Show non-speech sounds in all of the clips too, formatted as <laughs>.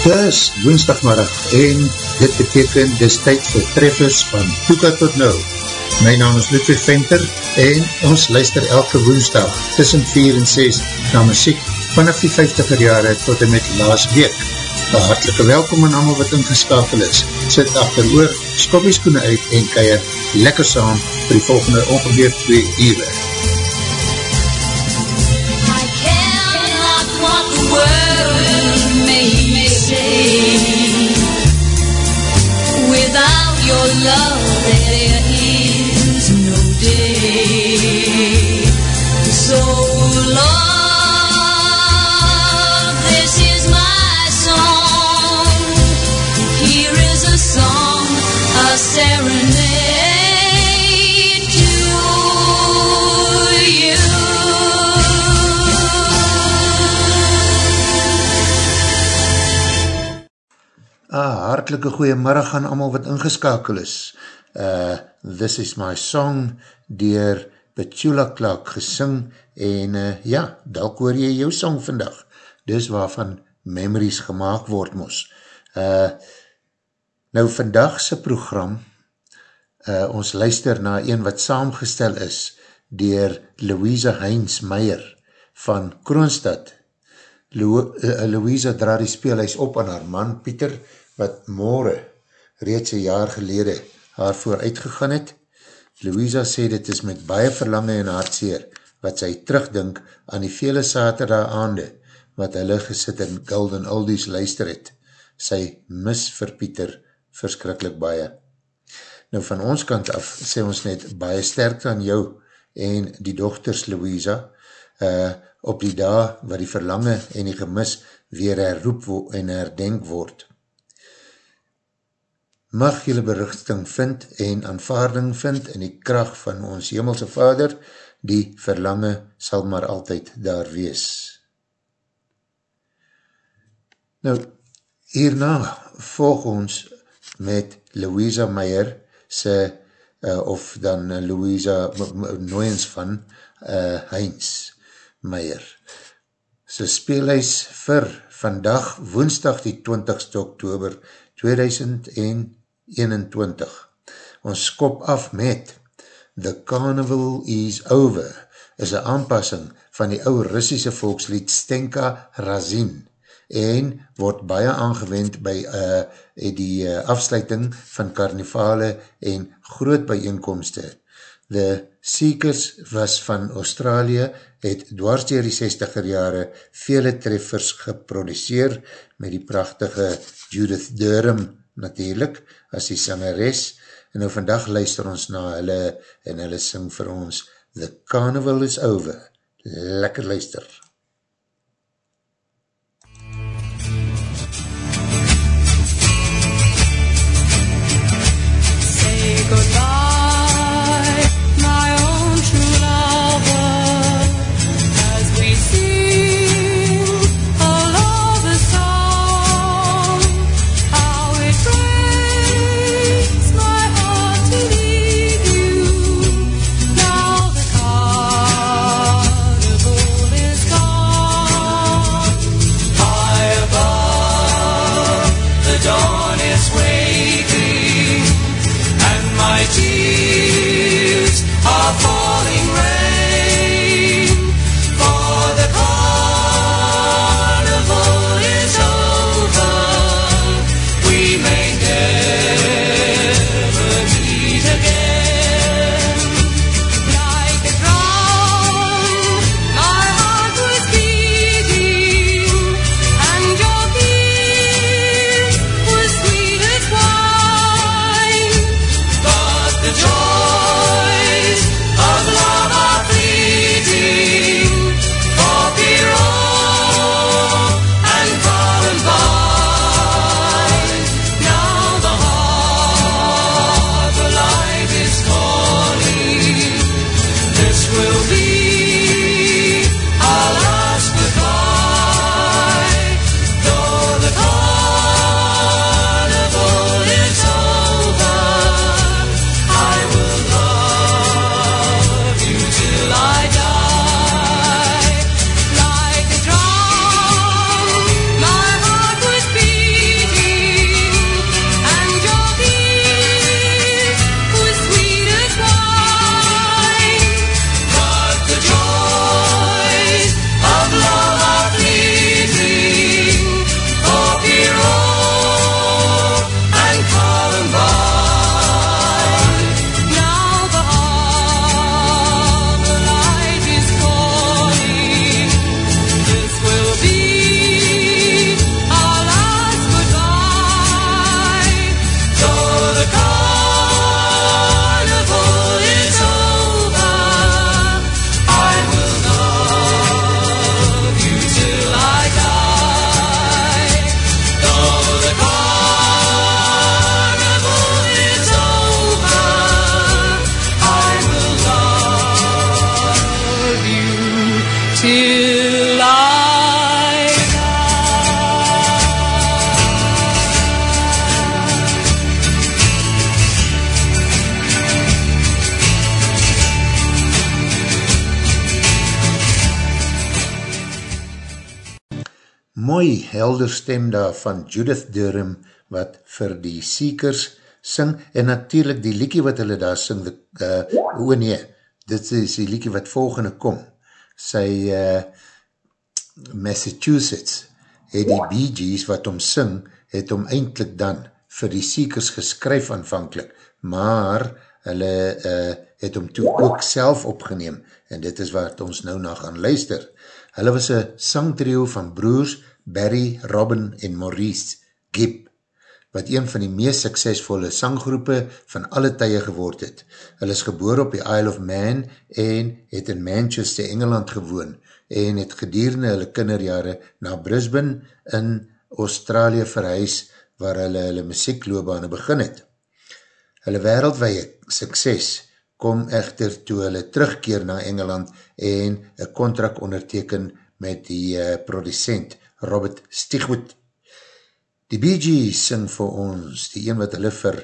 Dis woensdagmiddag en dit beteken dis tyd vir treffers van Toeka tot Nou. My naam is Ludwig Venter en ons luister elke woensdag tussen 4 en 6 na muziek vanaf die 50er jare tot en met laas week. Een hartelike welkom aan allemaal wat ingeskakel is. Sit achter oor, skop die skoene uit en keier lekker saam vir die volgende ongeveer 2 uur. Without your love, hartelike goeiemiddag aan allemaal wat ingeskakel is. Uh, This is my song dier Petula Clark gesing en uh, ja, dalk hoor jy jou song vandag. Dis waarvan memories gemaakt word mos. Uh, nou vandagse program, uh, ons luister na een wat saamgestel is dier Louisa Heinz Meyer van Kroonstad. Lu uh, Louisa dra die speelhuis op aan haar man Pieter, wat morgen reeds een jaar gelede haar vooruitgegaan het. Louisa sê dit is met baie verlange en hartseer wat sy terugdink aan die vele saterdag aande wat hulle gesit in Golden Oldies luister het. Sy mis vir Pieter verskrikkelijk baie. Nou van ons kant af sê ons net baie sterk aan jou en die dochters Louisa uh, op die dag wat die verlange en die gemis weer herroep en herdenk word mag jylle berichting vind en aanvaarding vind in die kracht van ons hemelse vader, die verlange sal maar altyd daar wees. Nou, hierna volg ons met Louisa Meyer, sy, uh, of dan Louisa Nooyens van uh, Heinz Meyer. Sy speelhuis vir vandag, woensdag die 20ste oktober 2021, 21. Ons skop af met The Carnival is Over is een aanpassing van die oude Russische volkslied Stenka Razin en word baie aangewend by uh, die uh, afsluiting van karnivale en groot bijeenkomste. The Seekers was van Australië, het dwars dier die 60er jare vele treffers geproduceer met die prachtige Judith Durham natuurlijk, as die sangeres, en nou vandag luister ons na hulle, en hulle sing vir ons, The Carnival is Over. Lekker luister. Stem daar van Judith Durham wat vir die Seekers sing en natuurlijk die liekie wat hulle daar sing, the, uh, o nee, dit is die liekie wat volgende kom, sy uh, Massachusetts het die Bee Gees wat om sing, het om eindelijk dan vir die Seekers geskryf aanvankelijk, maar hulle uh, het om toe ook self opgeneem en dit is wat ons nou na gaan luister. Hulle was een sangtrio van broers Barry, Robin en Maurice Gibb, wat een van die meest suksesvolle sanggroepe van alle tye geword het. Hulle is geboor op die Isle of Man en het in Manchester, Engeland gewoon en het gedierende hulle kinderjare na Brisbane in Australië verhuis waar hulle hulle muziekloobane begin het. Hulle wereldwee sukses kom echter toe hulle terugkeer na Engeland en een contract onderteken met die uh, producent Robert Stigwood. Die Bee Gees sing vir ons, die een wat hulle vir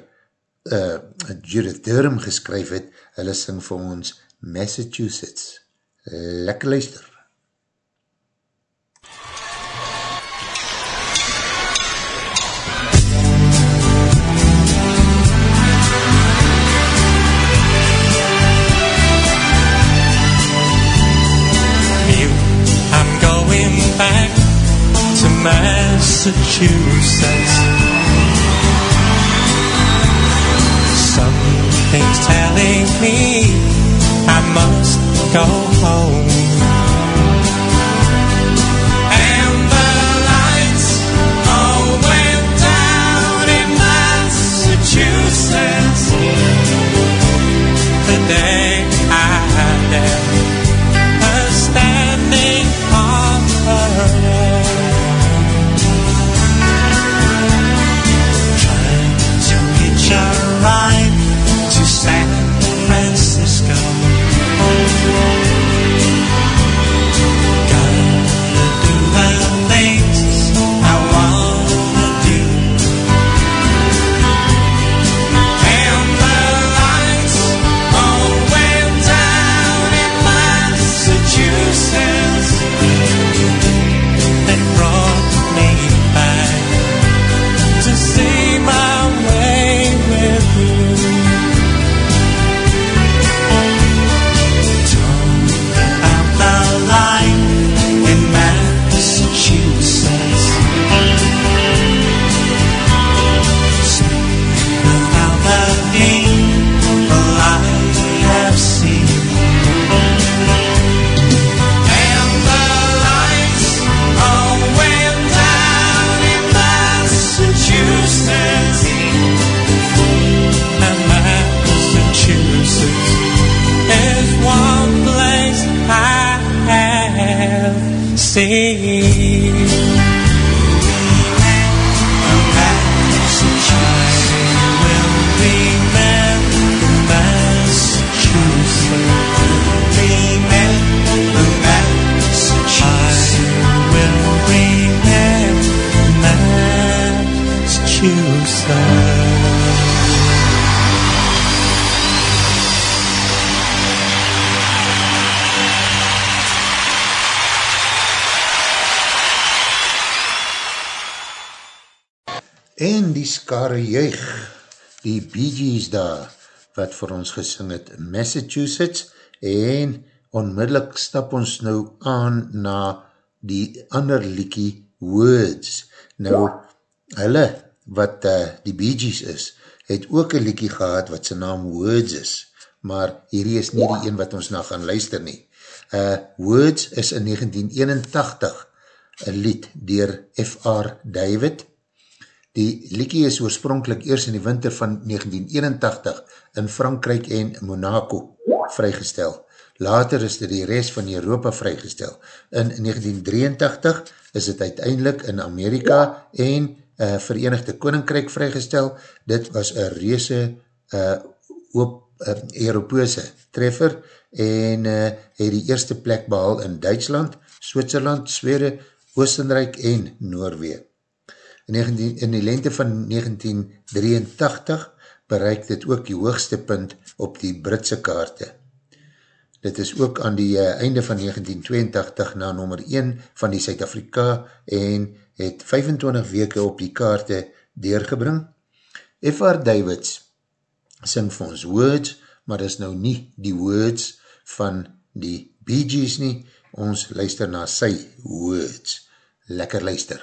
uh, Judith Durham geskryf het, hulle sing vir ons Massachusetts. Lekker luister. Massachusetts. Something's telling me I must go home. Skare juig, die Bee Gees daar, wat vir ons gesing het Massachusetts, en onmiddellik stap ons nou aan na die ander liekie Words. Nou, hulle, wat uh, die Bee Gees is, het ook een liekie gehad wat sy naam Words is, maar hierdie is nie die een wat ons na gaan luister nie. Uh, Words is in 1981 een lied dier F.R. David, Die liekie is oorspronkelijk eers in die winter van 1981 in Frankrijk en Monaco vrygestel. Later is dit die rest van Europa vrygestel. In 1983 is het uiteindelik in Amerika en uh, Verenigde Koninkrijk vrygestel. Dit was een reese uh, op, uh, Europese treffer en uh, het die eerste plek behal in Duitsland, Switserland, Swede, Oostenrijk en Noorwee. In, 19, in die lente van 1983 bereik dit ook die hoogste punt op die Britse kaarte. dit is ook aan die uh, einde van 1982 na nummer 1 van die Suid-Afrika en het 25 weke op die kaarte deurgebring. F.R. Davids sing vir ons words, maar is nou nie die words van die Bee Gees nie, ons luister na sy words. Lekker luister.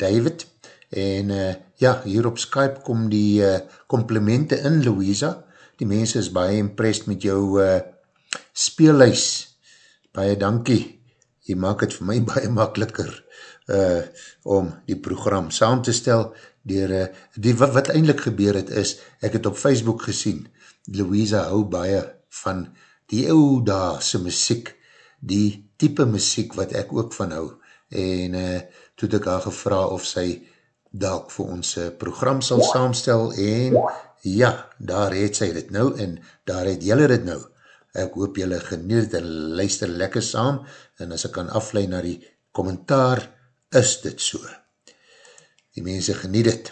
David en uh, ja, hier op Skype kom die uh, complimente in Louisa, die mense is baie impressed met jou uh, speelhuis, baie dankie, jy maak het vir my <laughs> baie makkeliker uh, om die program saam te stel, dier, uh, die, wat, wat eindelijk gebeur het is, ek het op Facebook gesien, Louisa hou baie van die oudaase muziek, die type muziek wat ek ook van hou, en uh, toe het ek haar gevra of sy dalk vir ons program sal saamstel en ja, daar het sy dit nou en daar het jylle dit nou. Ek hoop jylle geniet en luister lekker saam en as ek kan afleid na die kommentaar, is dit so. Die mense geniet het.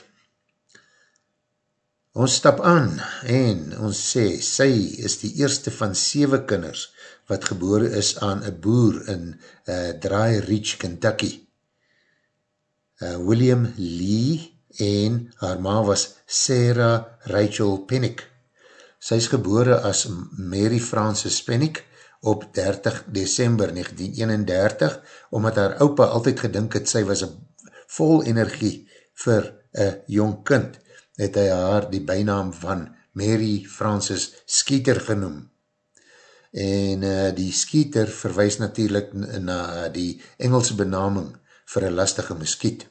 Ons stap aan en ons sê, sy is die eerste van 7 kinders wat gebore is aan een boer in uh, Dry Ridge, Kentucky uh, William Lee en haar ma was Sarah Rachel Pennick. Sy is gebore as Mary Frances Pennick op 30 december 1931, omdat haar opa altyd gedink het, sy was vol energie vir een jong kind, het hy haar die bijnaam van Mary Francis Skeeter genoem. En uh, die Skeeter verwijs natuurlijk na die Engelse benaming vir een lastige muskiet.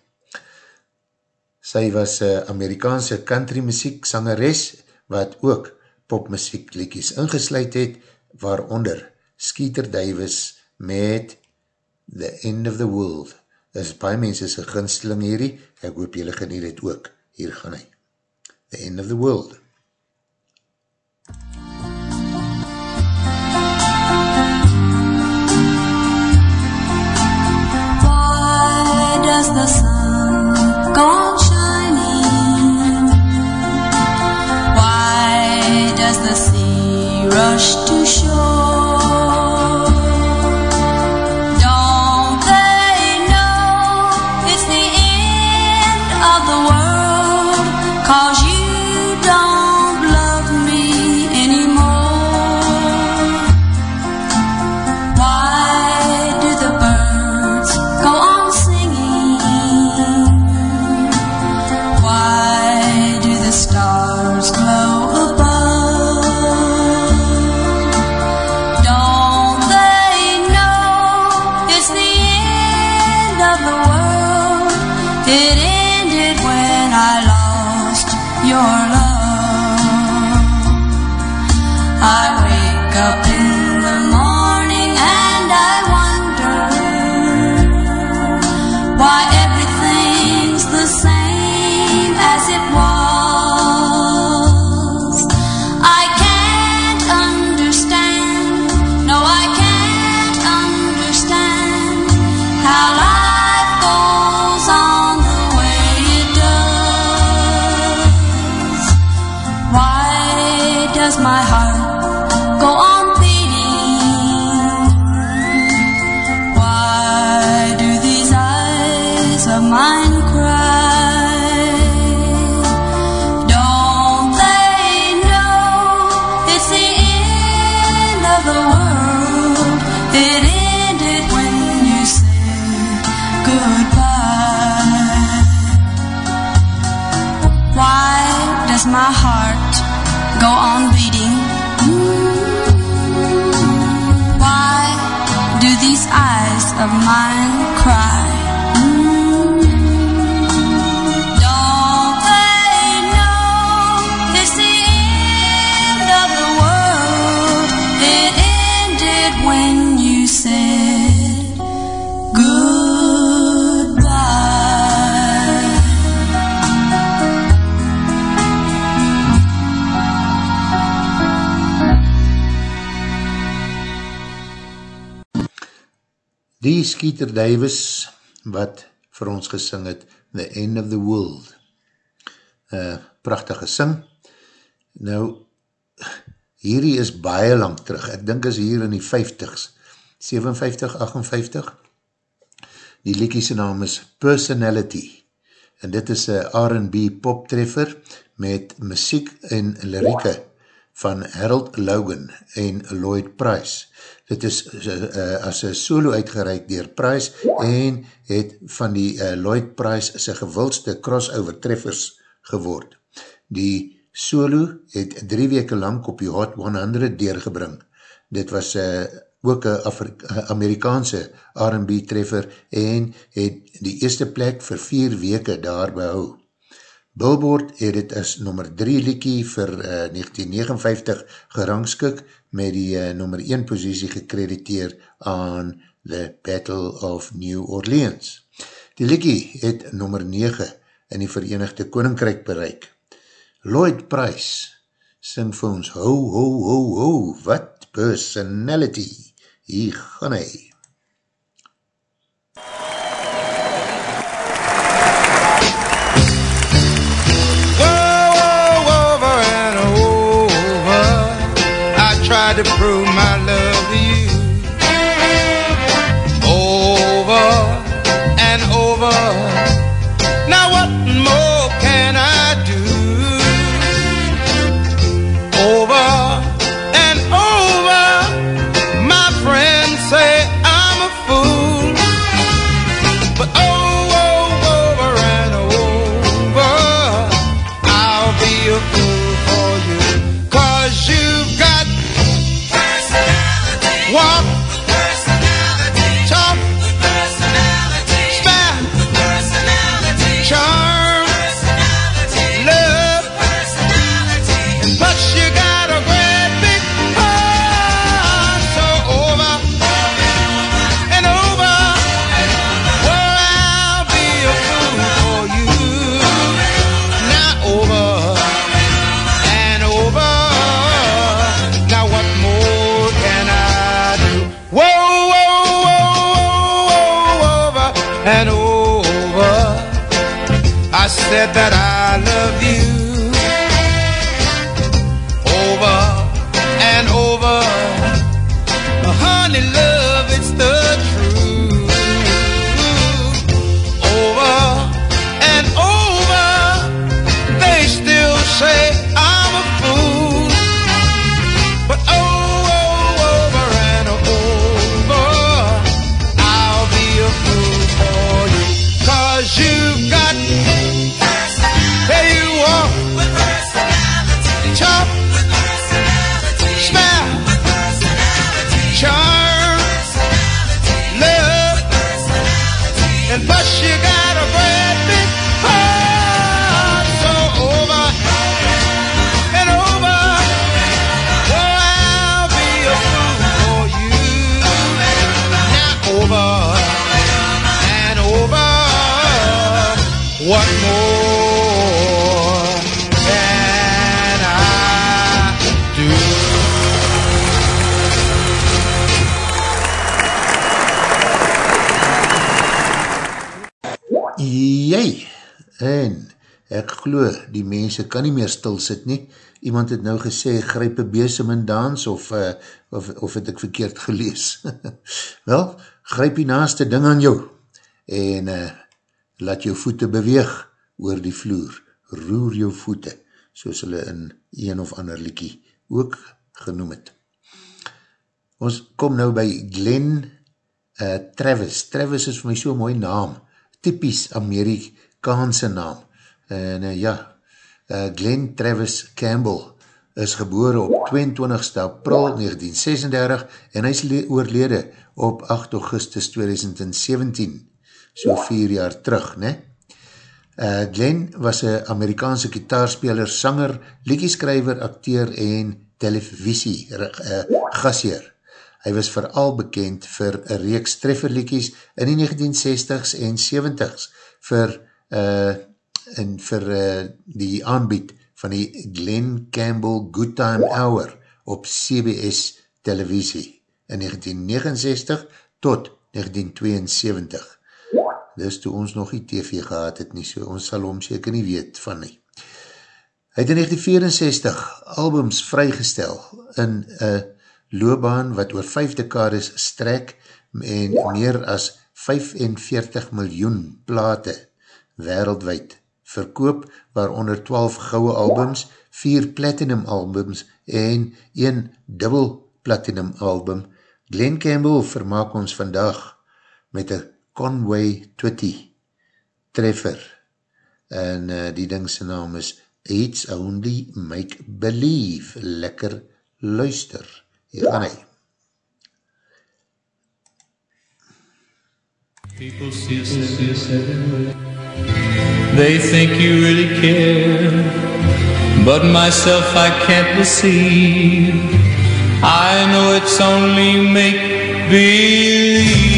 Sy was een Amerikaanse country muziek sangeres, wat ook popmuziek liedjes ingesluid het, waaronder Skeeter Davis met The End of the World. Dit is baie mense sy ginsteling hierdie, ek hoop jylle geniet het ook. Hier gaan hy. The End of the World. Does the sun go on shining? Why does the sea rush to shore? Die Skeeter Davis, wat vir ons gesing het, The End of the World. Uh, prachtig gesing. Nou, hierdie is baie lang terug. Ek dink is hier in die 50s. 57, 58. Die liekiese naam is Personality. En dit is een R&B poptreffer met muziek en lirieke van Harold Logan en Lloyd Price. Dit is uh, as een solo uitgereik dier Price en het van die uh, Lloyd Price sy gewildste crossover treffers geword. Die solo het drie weke lang op die Hot 100 deurgebring. Dit was uh, ook een Amerikaanse R&B treffer en het die eerste plek vir vier weke daar behou. Billboard het het as nummer 3 liekie vir uh, 1959 gerangskik met die uh, nummer 1 posiesie gekrediteer aan The Battle of New Orleans. Die liekie het nummer 9 in die Verenigde Koninkrijk bereik. Lloyd Price sing vir ons ho, ho, ho, ho, wat personality. Hier gaan hy. Tried to prove my love to you. Over and over. Glo, die mense kan nie meer stil sit nie. Iemand het nou gesê, gryp een besem in dans, of, uh, of, of het ek verkeerd gelees. <laughs> Wel, gryp die naaste ding aan jou, en uh, laat jou voete beweeg oor die vloer. Roer jou voete, soos hulle in een of ander liekie ook genoem het. Ons kom nou by Glenn uh, Travis. Travis is vir my so mooi naam, typisch Amerikaanse naam. En uh, ja, uh, Glenn Travis Campbell is gebore op 22 april 1936 en hy is oorlede op 8 augustus 2017, so vier jaar terug, ne? Uh, Glenn was een Amerikaanse kitaarspeler, sanger, liedjeskrijver, acteur en televisie uh, gasheer. Hy was vooral bekend vir een reeks trefferliedjies in die 1960s en 70s vir, uh, en vir uh, die aanbied van die Glenn Campbell Good Time Hour op CBS televisie in 1969 tot 1972. Dis toe ons nog die TV gehad het nie, so ons sal hom seker nie weet van nie. Hy het in 1964 albums vrygestel in een loopbaan wat oor 5 dekades strek en meer as 45 miljoen plate wereldwijd verkoop, waaronder 12 gouwe albums, 4 platinum albums en 1 dubbel platinum album. Glenn Campbell vermaak ons vandag met een Conway Twitty treffer en uh, die dingse naam is It's Only Make Believe lekker luister hier gaan hy People see us everywhere. They think you really care, but myself I can't deceive. I know it's only make believe.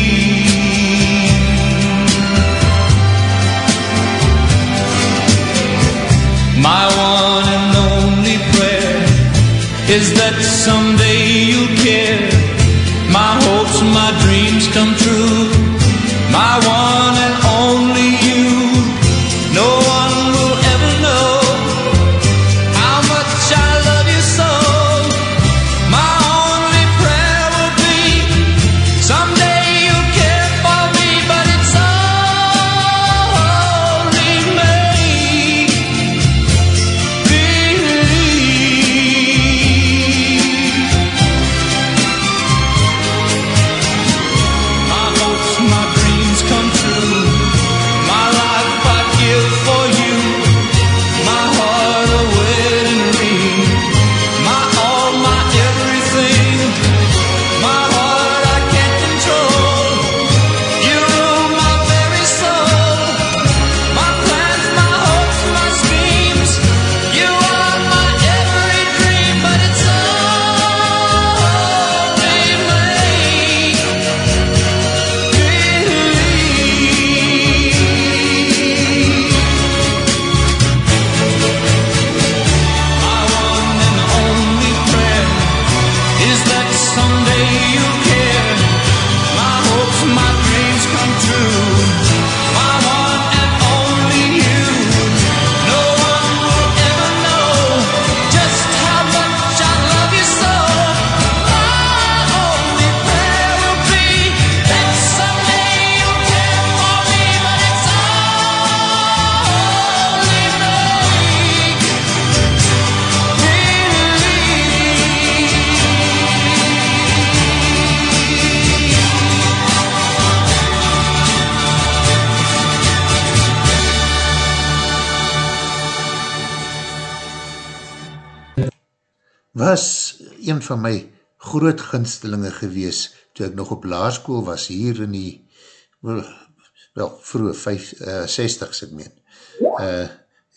Van my groot ginstelinge gewees toe ek nog op laarskoel was hier in die wel, wel vroeg 5, uh, 60s ek meen. Uh,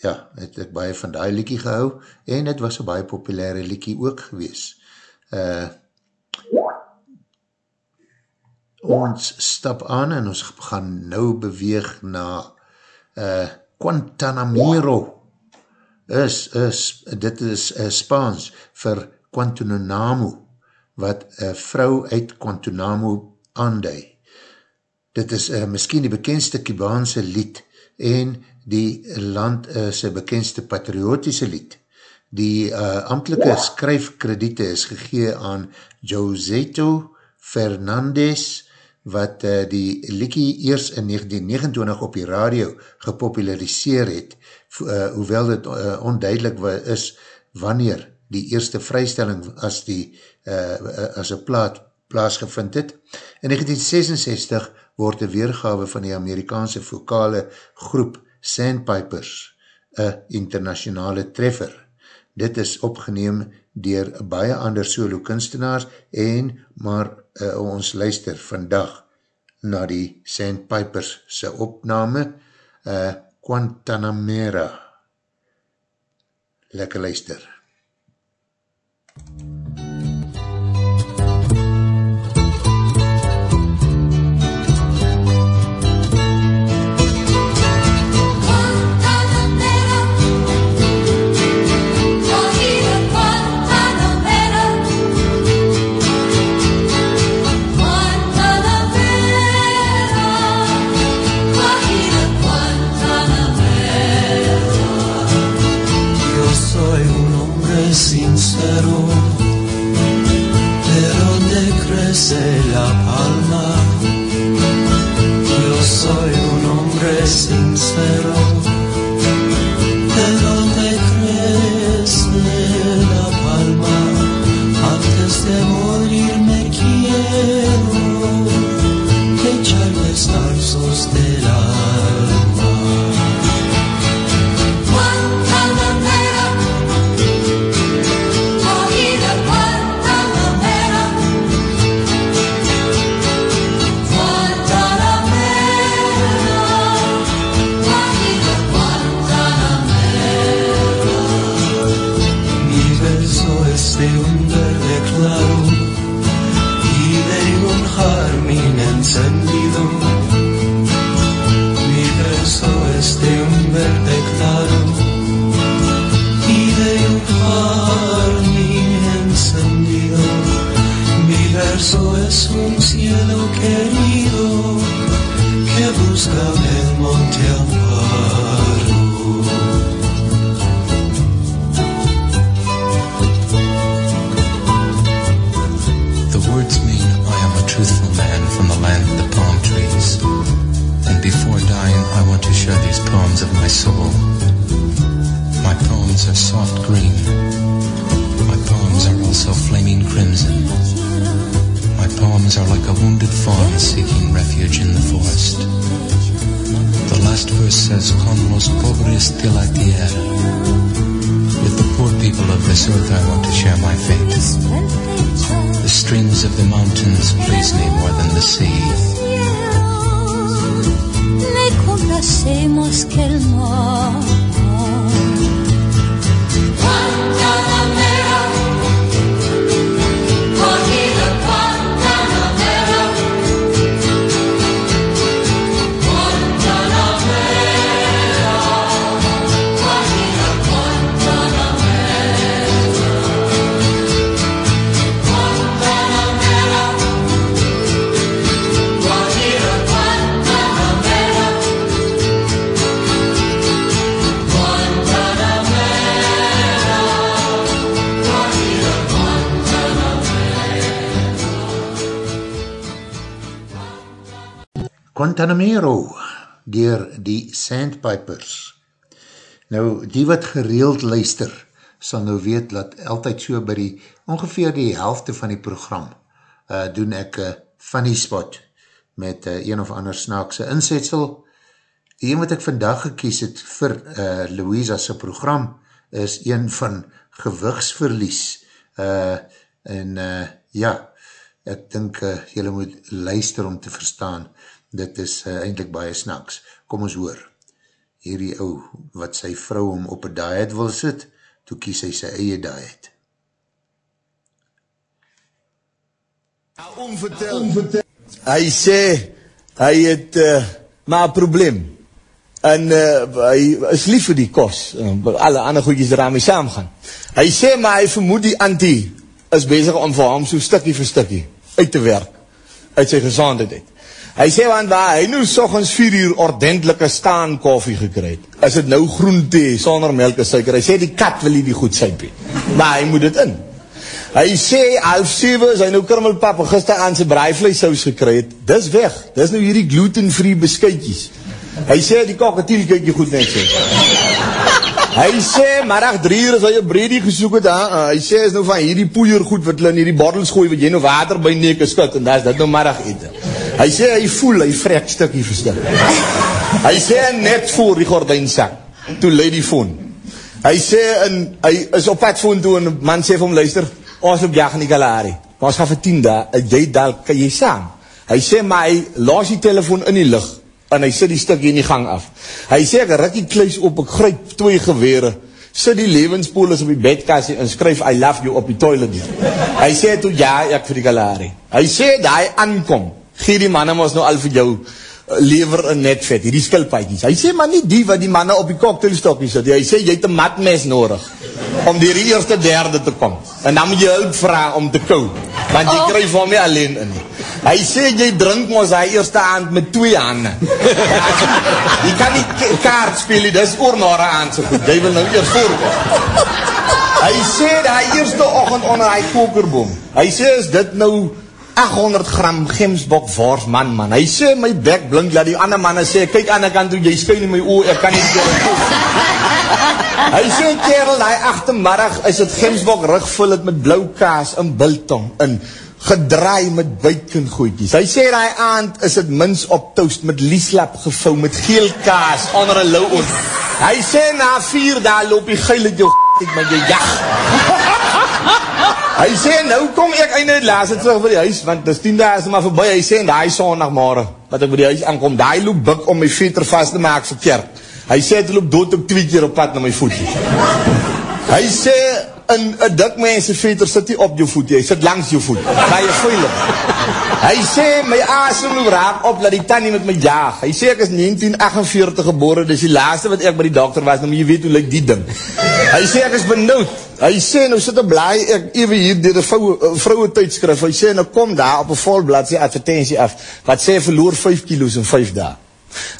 ja, het ek baie van die liekie gehou en het was een baie populaire liekie ook gewees. Uh, ons stap aan en ons gaan nou beweeg na uh, Guantanamero is, is, dit is uh, Spaans vir Guantanamo wat een vrou uit Guantanamo aandui. Dit is uh, miskien die bekendste Kubaanse lied en die land is een bekendste patriotische lied. Die uh, amtelike skryfkrediete is gegee aan Joseto Fernandez, wat uh, die Likie eers in 1929 op die radio gepopulariseer het, uh, hoewel dit uh, onduidelik is wanneer die eerste vrystelling as die uh, as een plaat plaasgevind het. In 1966 word die weergawe van die Amerikaanse vokale groep Sandpipers een internationale treffer. Dit is opgeneem dier baie ander solo kunstenaars en maar uh, ons luister vandag na die Sandpipers se opname uh, Guantanamera. Lekker luister. to share my fate. The streams of the mountains please me more than the sea. Guantanamero dier die Sandpipers. Nou, die wat gereeld luister, sal nou weet dat altyd so by die, ongeveer die helfte van die program, uh, doen ek een uh, funny spot met uh, een of ander snaakse insetsel. Die een wat ek vandag gekies het vir uh, Louisa's program, is een van gewigsverlies uh, en uh, ja, ek dink uh, jylle moet luister om te verstaan, dit is uh, eindelijk baie snaks. Kom ons hoor, hierdie ou, wat sy vrou om op een diet wil sit, toe kies hy sy eie diet. Onvertel. Hy sê, hy het uh, maar een probleem. En uh, hy is lief vir die kos. Uh, alle ander goedjes daarmee saamgaan. Hy sê, maar hy vermoed die antie is bezig om vir hom so stikkie vir stikkie uit te werk. Uit sy gezondheid. Hy sê, want waar hy nou sochens vier uur ordentelike staan koffie gekryt, is het nou groen thee, sonder melk en suiker. Hy sê, die kat wil hy die goed sypie. Maar hy moet het in. Hy sê, half 7 is hy nou krummelpap gister aan sy braaivleissaus gekry het, dis weg. Dis nou hierdie gluten-free beskuitjies. Hy sê, die kakatiel kyk jy goed net so. Hy sê, marag 3 uur is hy een bredie gesoek het, ha? hy sê, is nou van hierdie poeier goed wat hulle in hierdie bottles gooi, wat jy nou water by neke skut, en dat is dit nou marag eten. Hy sê, hy voel, hy vrek stikkie vir stikkie. Hy sê, net voor die gordijnsak, toe leid die phone. Hy sê, en, hy is op pad phone toe, en man sê vir hom, luister, ons op jag in die galari, maar ons gaan vir 10 dae, jy dal, kan jy saam? Hy sê, maar hy laas die telefoon in die licht, en hy sit die stukje in die gang af. Hy sê, ek rik die kluis op, ek gryp twee gewere, sit die levenspolis op die bedkassie, en skryf, I love you op die toilet. Hy sê, toe ja, ek vir die galari. Hy sê, dat hy aankom, gee die manne ons nou al vir jou, lever een netvet, hierdie skilpaikies. Hy sê, maar nie die wat die manne op die cocktailstokkie sit. Hy sê, jy het een matmes nodig, om die eerste derde te kom. En dan moet jy hulp vraag om te kou, want jy oh. krijg van my alleen in. Hy sê, jy drink ons hy eerste aand met twee handen. <laughs> jy kan nie kaart speel, dit is oornare aand so goed. Jy wil nou eerst voorkom. Hy sê, die eerste ochend onder hy kokerboom. Hy sê, is dit nou 800 gram gemsbok vors man man. Hy sê my bek blink dat die ander manne sê kyk aan die kant toe jy skyn in my oë ek kan nie kerel. <laughs> Hy sê kerel daai agtermiddag is dit gemsbok rugvul dit met blou kaas en biltong in gedraai met bacon goedjies. Hy sê daai aand is dit mins op toast met lieslap gevou met geel kaas onder 'n lou oor. Hy sê na 4 dae loop die geile jou <laughs> met jou jag. <laughs> Hy sê, nou kom ek einde het laatste terug by die huis, want dis 10 dagen is maar voorbij, hy sê, en die sondagmorgen, wat ek by die huis aankom, die loop buk om my veter vast te maak vir kerk. Hy sê, het loop dood ook twee keer op pad na my voetjes. Hy sê, in een dik mense veter sit hy op jou voet, hy sit langs jou voet, ga jy veilig. Hy sê, my asem loop raak op, laat die tannie met my jaag. Hy sê, ek is 1948 geboren, dis die laatste wat ek by die dokter was, nou jy weet hoe lyk die ding. Hy sê, ek is benauwd, Hy sê, nou sit een blaai, ek even hier, dit een vrouwe tijdskrif, hy sê, nou kom daar op een volblad, sê advertentie af, wat sê, verloor 5 kilo's in 5 dae.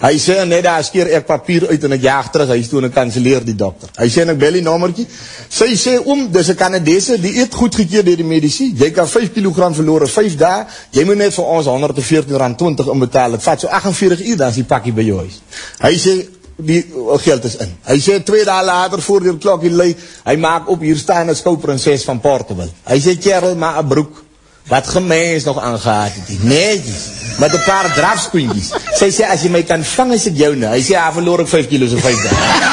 Hy sê, net daar skeer ek papier uit en ek jaag terug, hy is toen en kanseleer die dokter. Hy sê, en ek bel die nommerkie, sy sê, oom, dis een Canadese, die eet goed gekeer door die medisy, jy kan 5 kilogram verloor in 5 dae, jy moet net vir ons 114 rand 20 inbetaal, het vat so 48 uur, dan is die pakkie by jou huis. Hy sê, die geld is in. Hy sê twee dagen later voor die klokkie lei, hy maak op hier staan een skouprinses van Portugal. Hy sê kerel maar een broek, wat gemeen nog aangehaad het, netjes, met een paar drafskoentjes. Sy sê, as jy my kan vang, is ek jou nou. Hy sê, ja, verloor ek 5 kilo's of 5 dagen.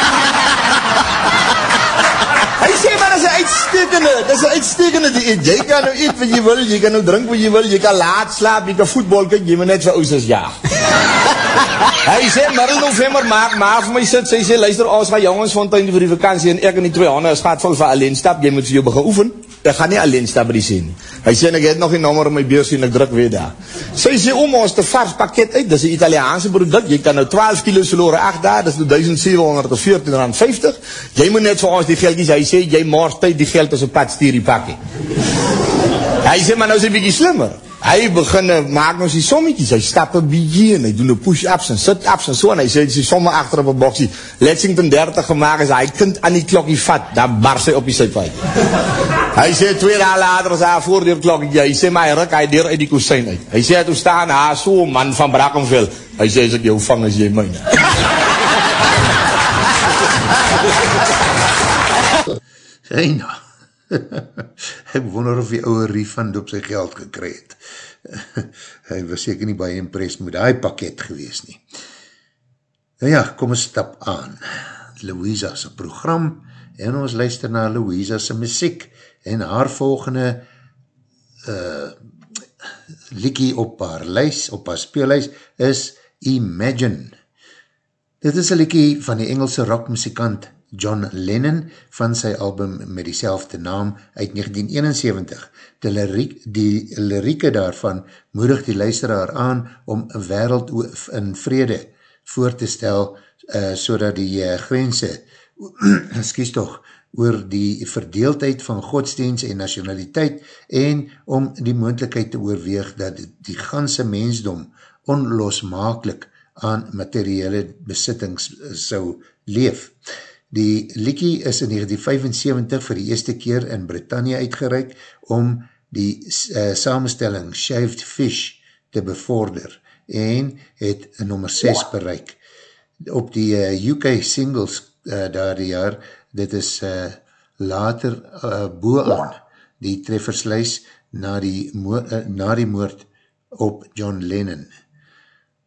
hy sê, maar dat is een uitstekende, dat is een uitstekende dieet. Jy kan nou eet wat jy wil, jy kan nou drink wat jy wil, jy kan laat slaap, jy kan voetbal kyk, jy moet net so oud as ja. <laughs> Hy sê, middel november maak, maar vir my sit, sy sê, luister, ons gaan jongensfontein vir die vakantie, en ek en die twee handen, is gaat vol vir alleen stap, jy moet vir jou begin oefen, ek gaan nie alleen stap by die sê nie. Hy sê, ek het nog die nommer in my beurs, en ek druk weer daar. Sy sê, om ons te vars pakket uit, dit is die Italiaanse product, jy kan nou 12 kilo verloren, 8 daar, dit is nou 1714 rand 50, jy moet net vir ons die geldjes, hy sê, jy morst tyd die geld as een pad stier die pakkie. Hy sê, maar nou is hy bykie slimmer hy begin maak ons die sommetjies, hy stap een bietje en hy doen een push-ups en sit-ups en so en hy sê die somme achter op een boksie. Lexington 30 gemaakt is, hy kind aan die klokkie vat, dan bar sy op die sypuik hy sê twee dagen later is hy voor die klokkie, hy sê my ruk hy deur uit die kusijn uit, hy sê toe staan ha so man van Brackenville, hy sê as ek jou vang is jy myne sê nou <laughs> ek wonder of die ouwe refund op sy geld gekry het. <laughs> hy was seker nie baie impress met die pakket gewees nie. Nou ja, kom een stap aan. Louisa is een program en ons luister na Louisa sy muziek en haar volgende uh, liekie op haar lys, op haar speellys is Imagine. Dit is een liekie van die Engelse rockmuzikant John Lennon van sy album met die naam uit 1971. Die, lyriek, die lyrieke daarvan moedig die luisteraar aan om wereld in vrede voor te stel uh, so dat die uh, grense <clears throat> excuse toch, oor die verdeeldheid van godsdienst en nationaliteit en om die moendlikheid te oorweeg dat die ganse mensdom onlosmakelijk aan materiële besittings sou leef. Die liekie is in 1975 vir die eerste keer in Britannia uitgereik om die uh, samenstelling Shaved Fish te bevorder en het nummer 6 bereik. Op die uh, eh, UK singles uh, daar die jaar, dit is uh, later uh, boe aan die treffersluis na die, uh, na die moord op John Lennon.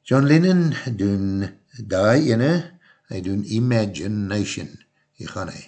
John Lennon doen daai ene, hy doen Imagination. Hier gaan hy.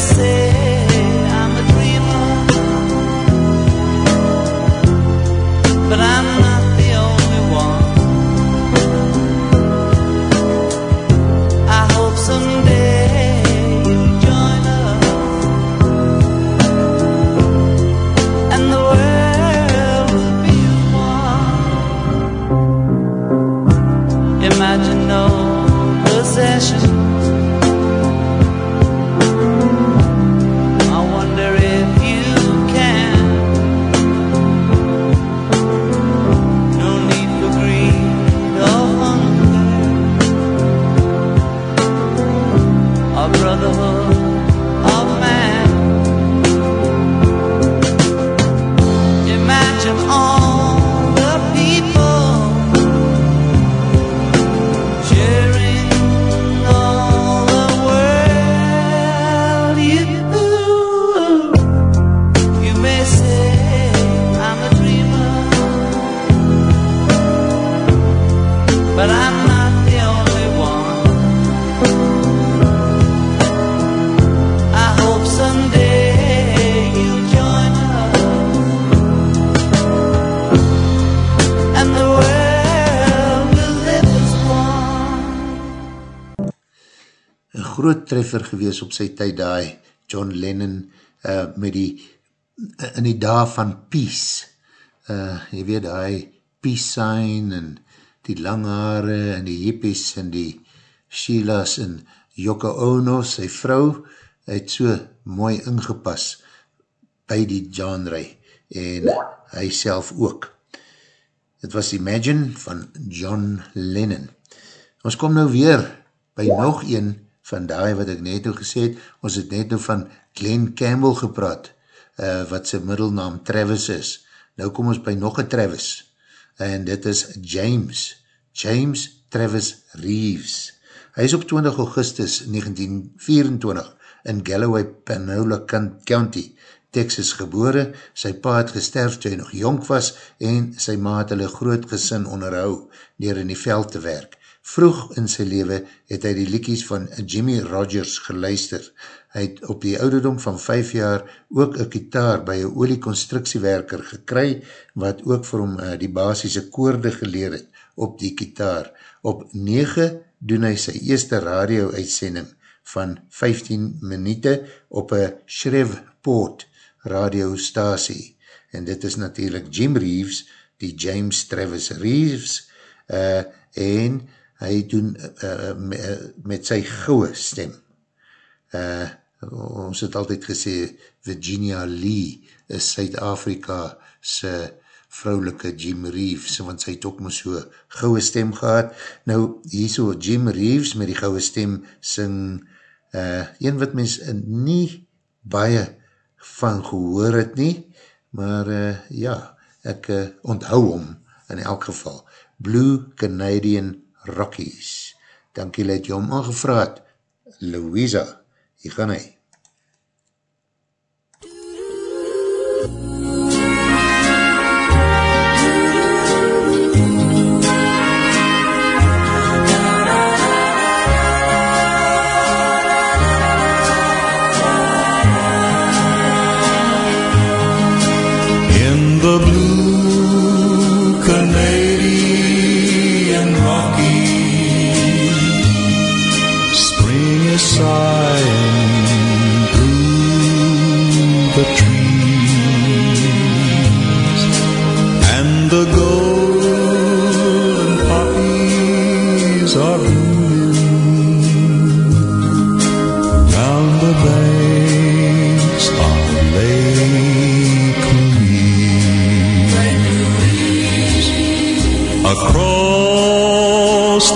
say treffer gewees op sy tyd daai John Lennon uh, met die uh, in die dag van peace. Uh, jy weet daai peace sign en die lang haare en die hippies en die Sheila's en Yoko Ono, sy vrou het so mooi ingepas by die genre en hy self ook. Het was Imagine van John Lennon. Ons kom nou weer by nog een van die wat ek net nou gesê het, ons het net nou van Glenn Campbell gepraat, uh, wat sy middelnaam Travis is. Nou kom ons by nog een Travis, en dit is James, James Travis Reeves. Hy is op 20 augustus 1924 in Galloway, Panola County, Texas gebore. Sy pa het gesterf toe hy nog jonk was en sy ma het hulle groot gesin onderhou dier in die veld te werk. Vroeg in sy leven het hy die liekies van Jimmy Rogers geluister. Hy het op die ouderdom van 5 jaar ook een kitaar by een olieconstructiewerker gekry, wat ook vir hom uh, die basisse koorde geleer het op die kitaar. Op 9 doen hy sy eerste radio-uitsending van 15 minute op een Shreveport radiostasie. En dit is natuurlijk Jim Reeves, die James Travis Reeves, uh, en hy doen uh, met, met sy gouwe stem. Uh, ons het altyd gesê, Virginia Lee is Suid-Afrika sy vrouwelike Jim Reeves, want sy het ook maar so gouwe stem gehad. Nou, hier so Jim Reeves met die gouwe stem sing, uh, een wat mens nie baie van gehoor het nie, maar uh, ja, ek uh, onthou hom in elk geval. Blue Canadian Rockies. Dankie dat jy hom aangevraad. Louisa, hier gaan hy.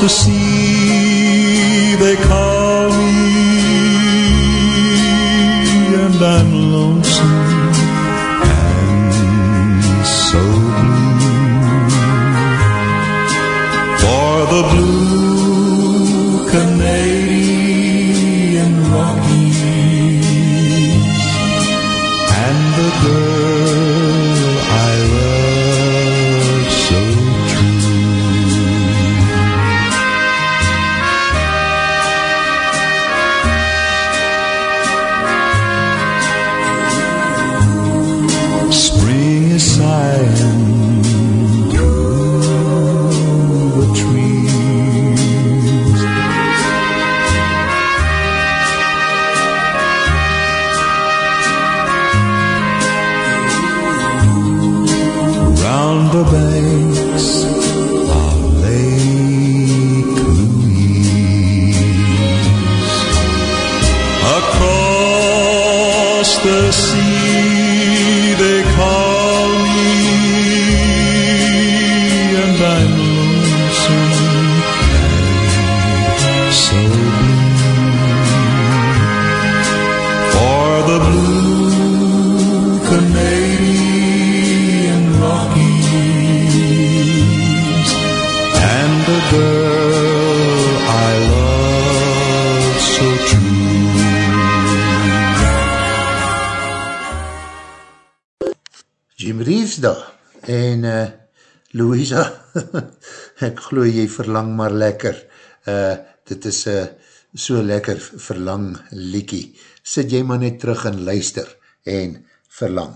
The sea they call me, and I'm glo jy verlang maar lekker, uh, dit is uh, so lekker verlang liekie, sit jy maar net terug en luister, en verlang.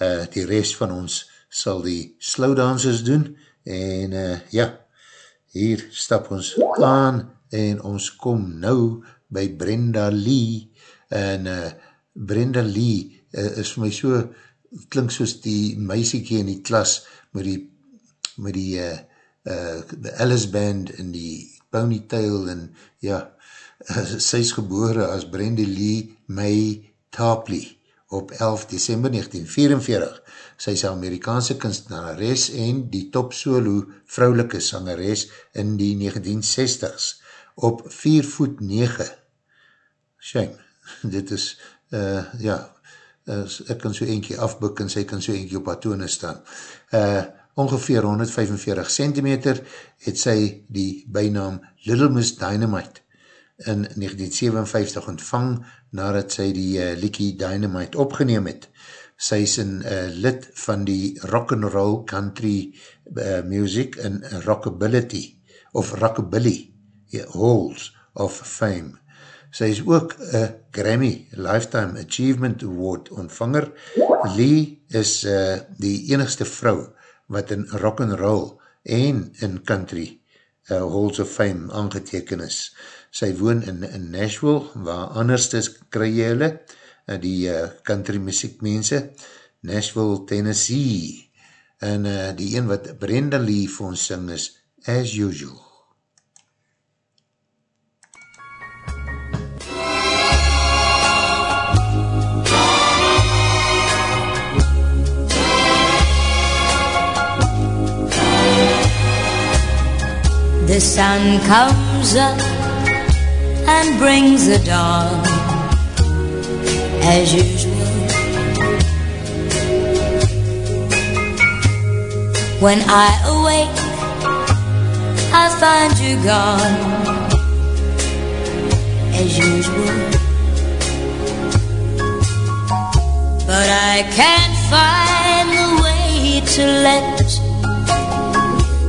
Uh, die rest van ons sal die slowdances doen, en uh, ja, hier stap ons aan, en ons kom nou by Brenda Lee, en uh, Brenda Lee uh, is vir my so, klink soos die meisiekie in die klas met die, met die uh, uh, Alice Band en die ponytail en ja, uh, <laughs> sy is gebore as Brenda Lee May Tapley op 11 december 1944. Sy is Amerikaanse kunstenares en die top solo vrouwelike sangeres in die 1960s op 4 voet 9. Shame, <laughs> dit is, uh, ja, uh, ek kan so eentje afbuk en sy kan so eentje op haar tone staan. Uh, ongeveer 145 cm, het sy die bijnaam Little Miss Dynamite in 1957 ontvang, nadat sy die uh, Likkie Dynamite opgeneem het. Sy is een uh, lid van die rock'n'roll country uh, music en rockability, of rockabilly, yeah, halls of fame. Sy is ook een Grammy Lifetime Achievement Award ontvanger. Lee is uh, die enigste vrou wat in rock'n'roll en in country uh, halls of fame aangeteken is. Sy woon in, in Nashville, waar anderstes kry jy hulle, uh, die uh, country muziek mense, Nashville, Tennessee. En uh, die een wat Brenda Lee vir ons sing is As Usual. The sun comes up and brings the dawn as usual. When I awake, I find you gone as usual. But I can't find the way to let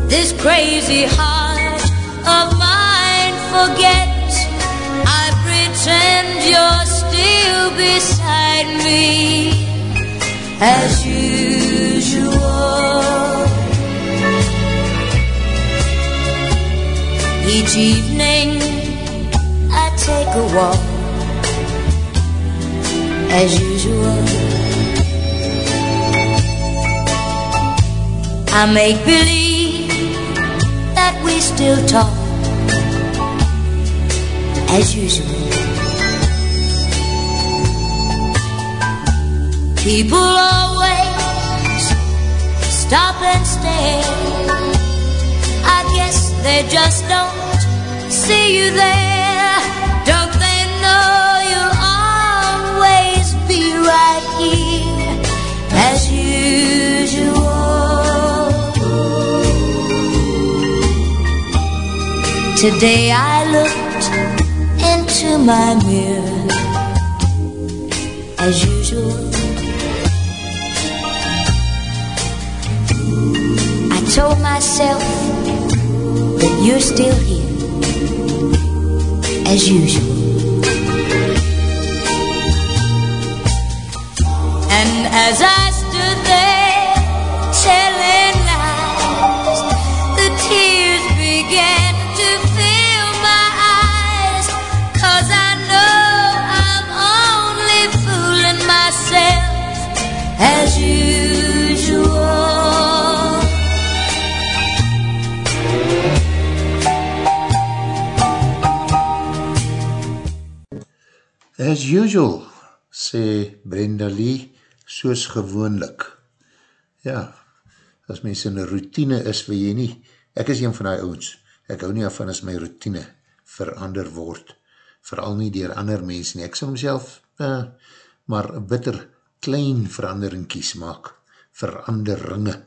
this crazy heart of mine forget. I pretend you're still beside me as usual. Each evening I take a walk as usual. I make believe still talk as usual. People always stop and stare. I guess they just don't see you there. Today I looked into my mirror as usual. I told myself that you're still here as usual. And as I As usual, sê Brenda Lee, soos gewoonlik. Ja, as mens in een routine is, wil jy nie, ek is een van die ouds, ek hou nie af van as my routine verander word, vooral nie dier ander mens nie, ek sal homself uh, maar bitter klein verandering kies maak, veranderinge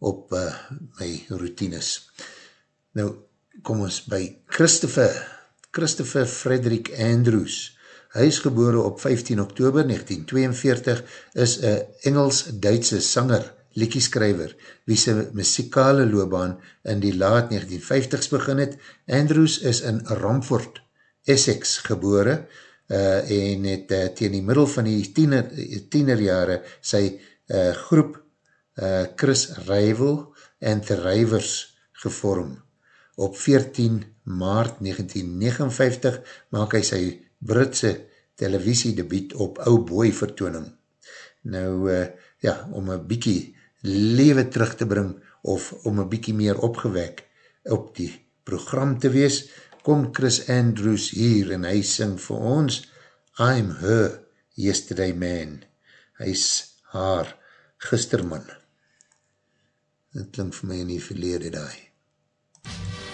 op uh, my routines. Nou, kom ons by Christopher, Christopher Frederick Andrews, Hy is gebore op 15 oktober 1942, is een Engels-Duitse sanger, liekieskrijver, wie sy muzikale loopbaan in die laat 1950s begin het. Andrews is in Romford, Essex, gebore uh, en het uh, teen die middel van die tiener, tienerjare sy uh, groep uh, Chris Rival and the Rivers gevorm. Op 14 maart 1959 maak hy sy Britse televisiedebiet op ou boy vertooning. Nou, uh, ja, om een bykie lewe terug te bring, of om een bykie meer opgewek op die program te wees, kom Chris Andrews hier en hy sing vir ons I'm her yesterday man. Hy is haar gisterman. Dit klink vir my in die verlede daai. I'm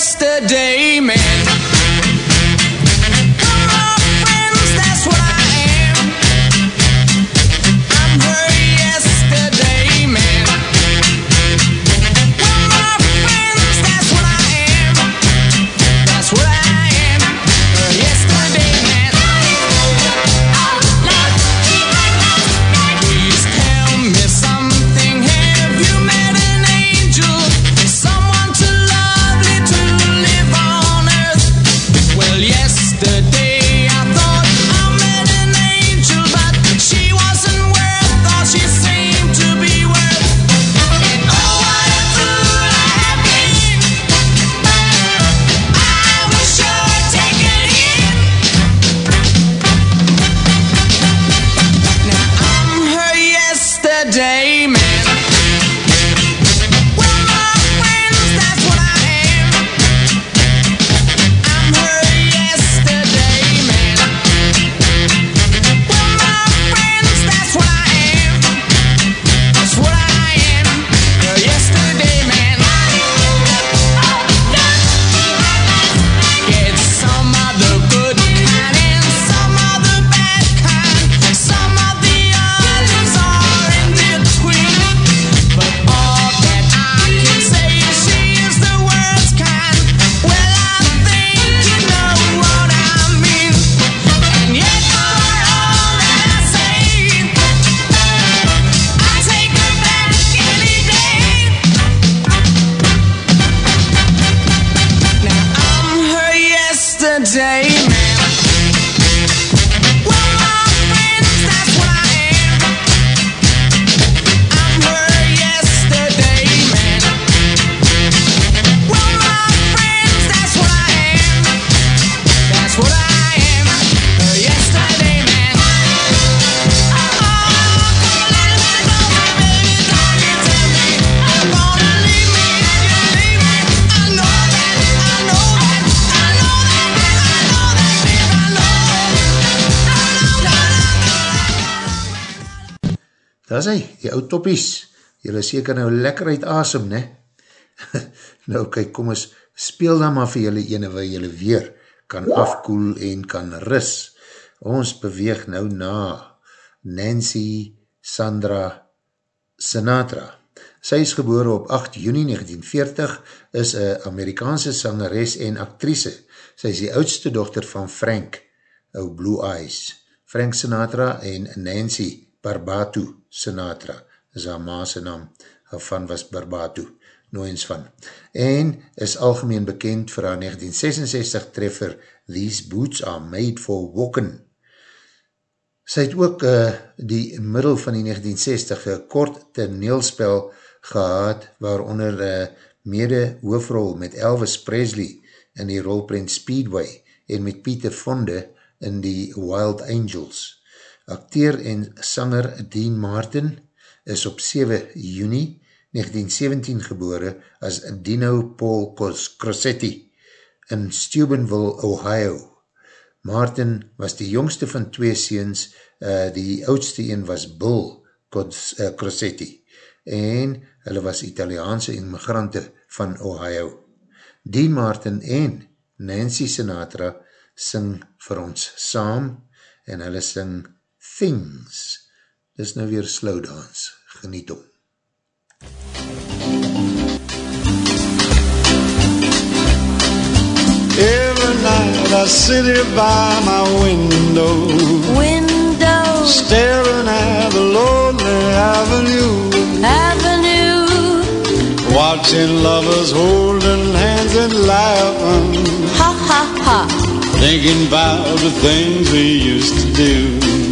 daar is die oud toppies, jylle seker nou lekker uit asem, ne? <laughs> nou kyk, kom ons, speel dan maar vir jylle ene, waar jylle weer kan afkoel en kan ris. Ons beweeg nou na Nancy Sandra Sinatra. Sy is gebore op 8 juni 1940, is een Amerikaanse sangeres en actrice. Sy is die oudste dochter van Frank, ou Blue Eyes. Frank Sinatra en Nancy Barbatu Sinatra, is haar maase naam, van was Barbatu, nooiens van. En is algemeen bekend vir haar 1966 treffer These Boots Are Made For Walking. Sy het ook uh, die middel van die 1960 een kort toneelspel gehad, waaronder uh, mede hoofrol met Elvis Presley in die rolprint Speedway en met Pieter Fonde in die Wild Angels. Acteer en sanger Dean Martin is op 7 juni 1917 gebore as Dino Paul Crossetti in Steubenville, Ohio. Martin was die jongste van twee seens, uh, die oudste een was Bill eh, Crossetti en hulle was Italiaanse immigrante van Ohio. Dean Martin en Nancy Sinatra sing vir ons saam en hulle sing Things. Dis nou weer slow dance. Geniet om. Every night I sit here by my window. Window. Staring at the lonely avenue. Avenue. Watching lovers holding hands and laughing. Ha ha ha. Thinking about the things we used to do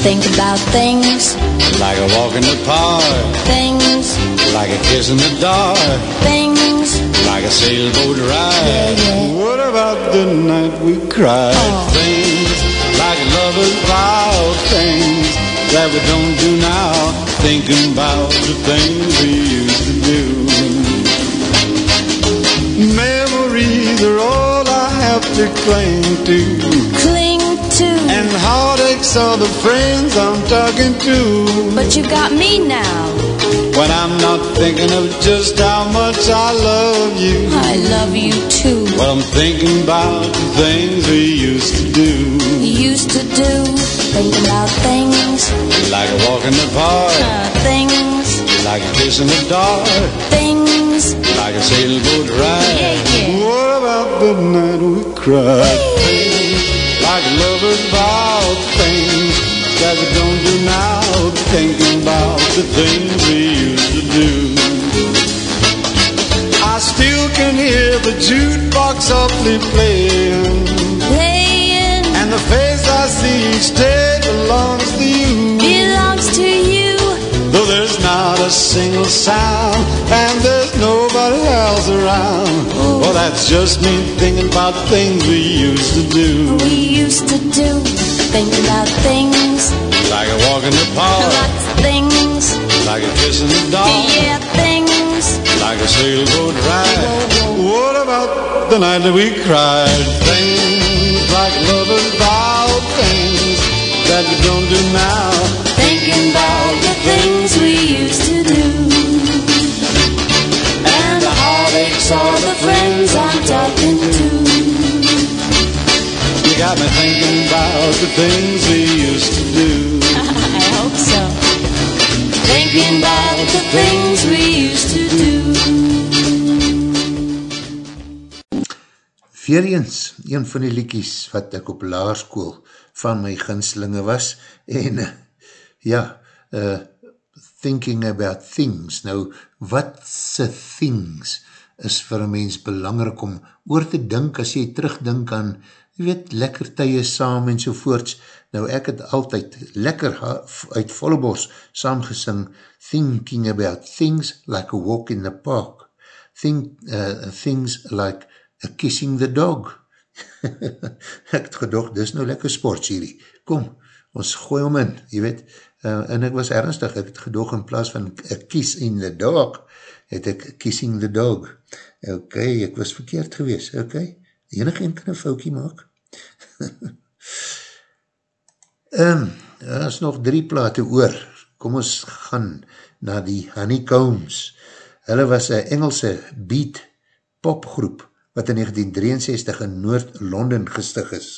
Think about things. Like a walk in the park. Things. Like a kiss in the dark. Things. Like a sailboat ride. Yeah, yeah. What about the night we cried? Oh. Things. Like lovers vow. Things that we don't do now. Thinking about the things we used to do. Memories are all I have to cling to. Cling to And heartaches are the friends I'm talking to. But you got me now. When I'm not thinking of just how much I love you. I love you too. Well, I'm thinking about the things we used to do. We Used to do. Thinking about things. Like a walk in the park. Uh, Things. Like a kiss in the dark. Things. Like a sailboat ride. Yeah, yeah. What about the night we cried? Things like lovers vow Things that we don't do now Thinking about the things we used to do I still can hear the jukebox softly playing. Playing. And the face I see each day belongs to you. Belongs to you. Though there's not a single sound And there's nobody else around. Well, that's just me thinking about things we used to do. We used to do Think about things. Like a walk in the park. Lots of things. Like a kiss in the dark. Yeah, things. Like a sailboat ride. What about the night that we cried? Things like lovers vow. Things that we don't do now. Thinking about the things we used to do. And the heartaches are the friends I'm talking to. You got me thinking about the things we used to do. <laughs> I hope so. Thinking about the things we used to do. Veereens, een van die liekies wat ek op laarskoel van my ginslinge was, <laughs> en ja, uh, thinking about things, nou, wat se things is vir een mens belangrik om oor te dink, as jy terugdink aan, jy weet, lekker tye saam en sovoorts, nou ek het altyd lekker uit volle bos saamgesing, thinking about things like a walk in the park, Think, uh, things like a kissing the dog. <laughs> ek het gedocht, dis nou lekker sport hierdie. Kom, ons gooi om in, jy weet, uh, en ek was ernstig, ek het gedocht in plaas van a kiss in the dog, het ek kissing the dog. Ok, ek was verkeerd gewees, ok, enig een kan een foukie maak. Um, <laughs> daar is nog drie plate oor kom ons gaan na die Honeycombs. Hulle was een Engelse beat popgroep wat in 1963 in Noord-London gestig is.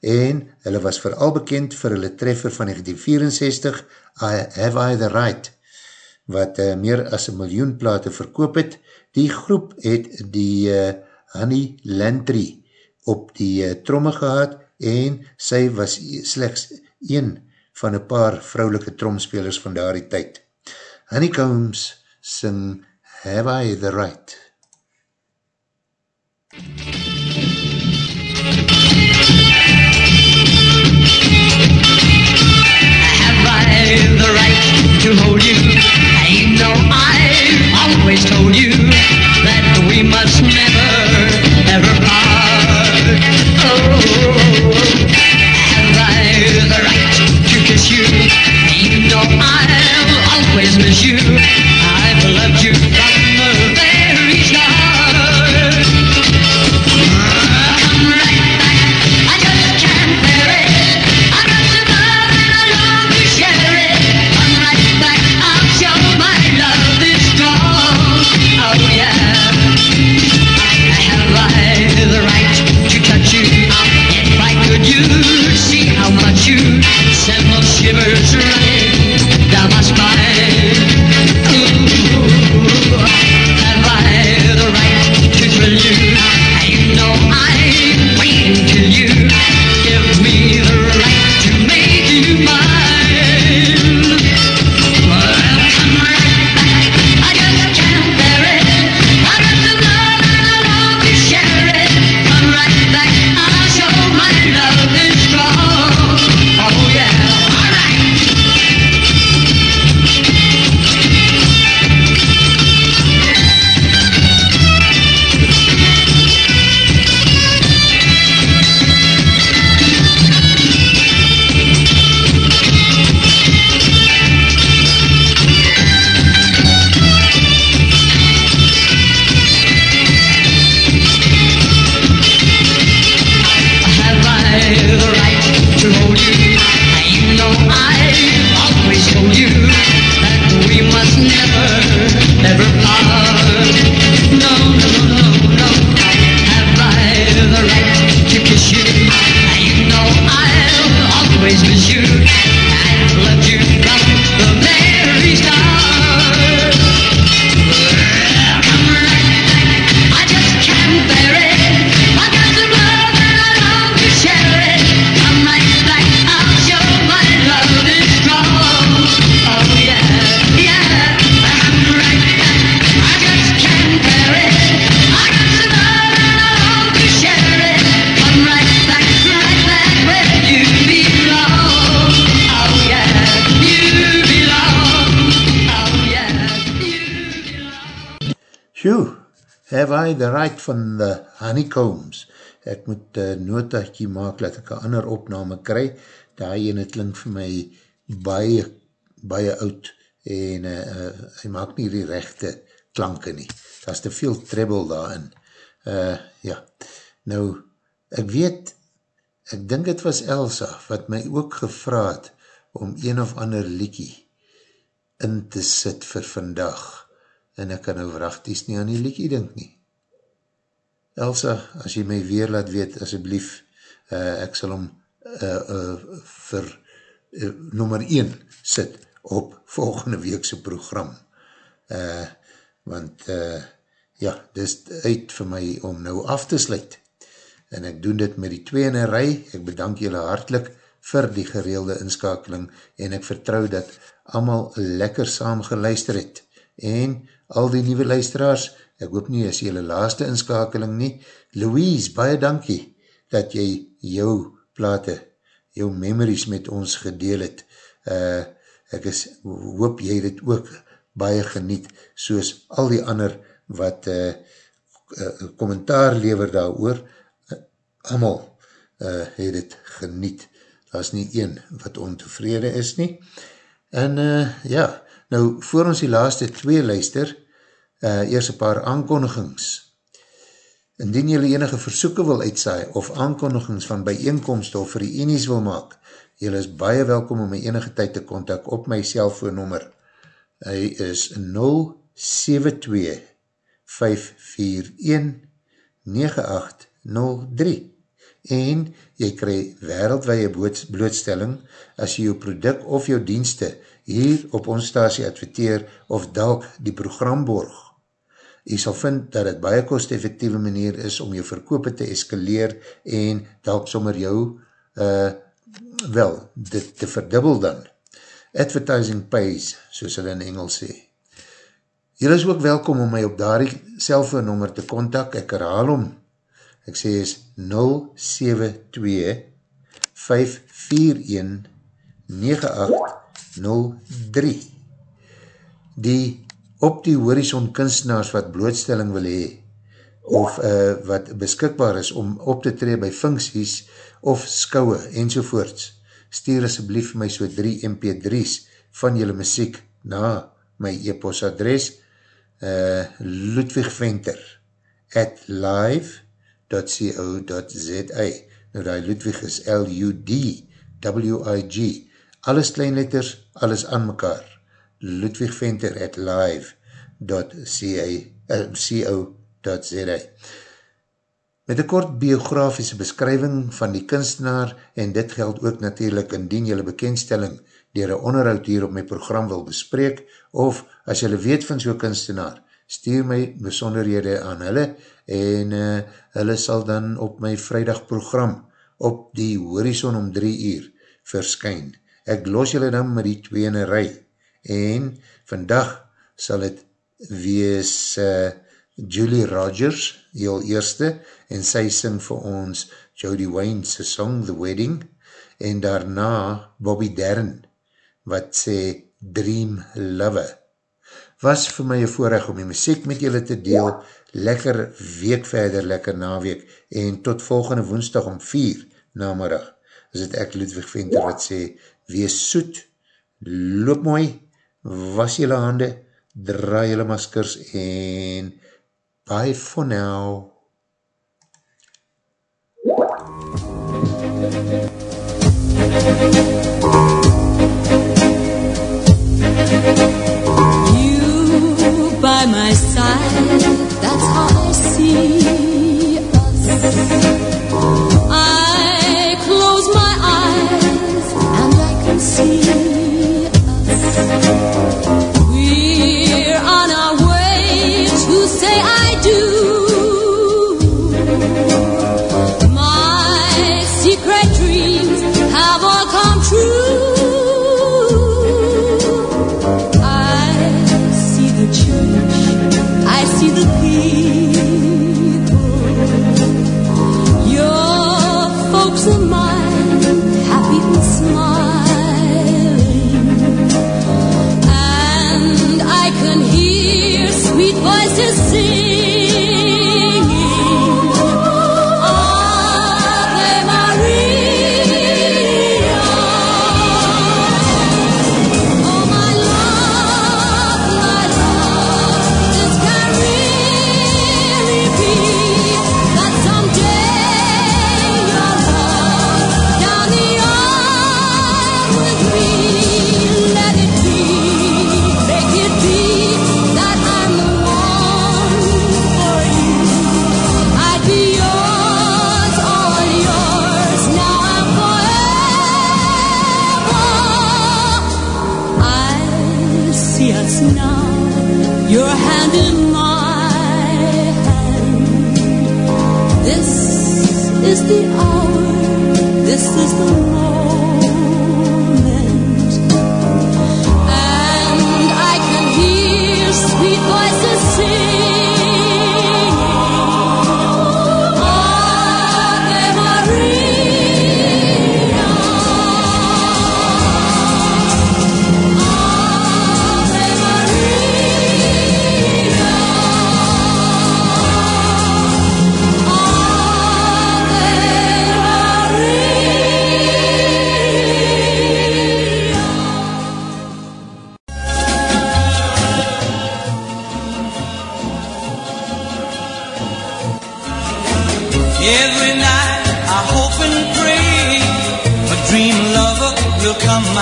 En hulle was vooral bekend vir hulle treffer van 1964, I Have I The Right, wat uh, meer as een miljoen plate verkoop het. Die groep het die uh, Honey Lantry op die uh, tromme gehad en sy was slechts een van een paar vrouwelike tromspelers van daar die tyd. Honeycombs sing Have I the Right? Have I the right to hold you? You know I've always told you that we must never ever part. Have I the right van the honeycombs? Ek moet notaatje maak, dat ek een ander opname kry, daar ene klink vir my baie, baie oud, en uh, uh, hy maak nie die rechte klanke nie. Daar is te veel treble daarin. Uh, ja, nou, ek weet, ek dink het was Elsa, wat my ook gevraad om een of ander liekie in te sit vir vandag, en ek kan nou vrachties nie aan die liekie dink nie. Elsa, as jy my weer laat weet, asjeblief, uh, ek sal hom uh, uh, vir uh, nummer 1 sit op volgende weekse program. Uh, want, uh, ja, dis uit vir my om nou af te sluit. En ek doen dit met die twee in een rij. Ek bedank julle hartlik vir die gereelde inskakeling en ek vertrou dat allemaal lekker saam geluister het. En al die nieuwe luisteraars, ek hoop nie as jylle laaste inskakeling nie. Louise, baie dankie dat jy jou plate, jou memories met ons gedeel het. Uh, ek is, hoop jy dit ook baie geniet, soos al die ander wat uh, uh, kommentaar lever daar oor, uh, amal uh, het het geniet. Daar is nie een wat ontevrede is nie. En uh, ja, nou voor ons die laaste twee luister, uh, eers een paar aankondigings. Indien jylle enige versoeken wil uitsaai of aankondigings van bijeenkomst of reenies wil maak, jylle is baie welkom om my enige tyd te kontak op my cellfoonnummer. Hy is 072 541 9803 en jy krij wereldwaie blootstelling as jy jou product of jou dienste hier op ons stasie adverteer of dalk die program borg jy sal vind dat het baie kost-effectieve manier is om jou verkoop te eskaleer en dalk sommer jou uh, wel, dit te verdubbel dan. Advertising pays, soos hulle in Engels sê. Jy is ook welkom om my op daardie cellfoonnummer te kontak, ek herhaal om, ek sê is 072 541 9803 Die op die horizon kunstenaars wat blootstelling wil hee, of uh, wat beskikbaar is om op te tree by funksies of skouwe enzovoorts, stuur asjeblief my so 3 mp3's van julle muziek na my e-post adres uh, Ludwig Venter at live.co.za nou die Ludwig is L-U-D-W-I-G alles kleinletters, alles aan mekaar ludwigventer at live.co.za Met een kort biografiese beskrywing van die kunstenaar en dit geld ook natuurlijk indien jylle bekendstelling dier een onderhoud hier op my program wil bespreek of as jylle weet van so'n kunstenaar, stuur my besonderhede aan hulle en uh, hulle sal dan op my vrijdag program op die horizon om drie uur verskyn. Ek los jylle dan met die tweene rij en vandag sal het wees uh, Julie Rogers, heel eerste, en sy sing vir ons Jodie Wayne's song The Wedding, en daarna Bobby Darren, wat sê Dream Lover. Was vir my een voorrecht om die muziek met julle te deel, lekker week verder, lekker naweek, en tot volgende woensdag om vier namiddag, is het ek Ludwig Venter wat sê, wees soet, loop mooi, was jylle hande, draai jylle maskers en bye for now. You by my side,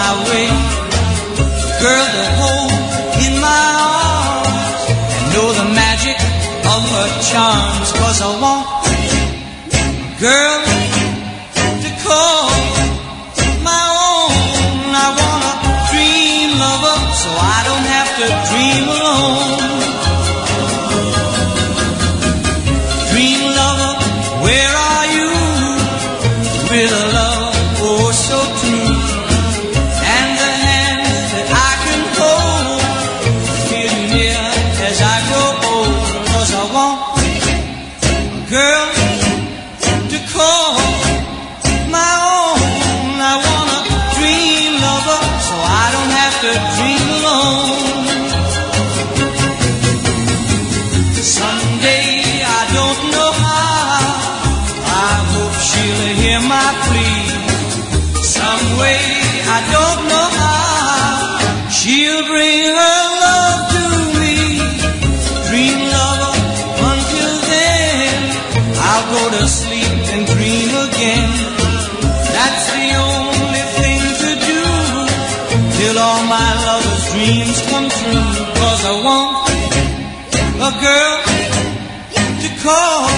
my way. Girl call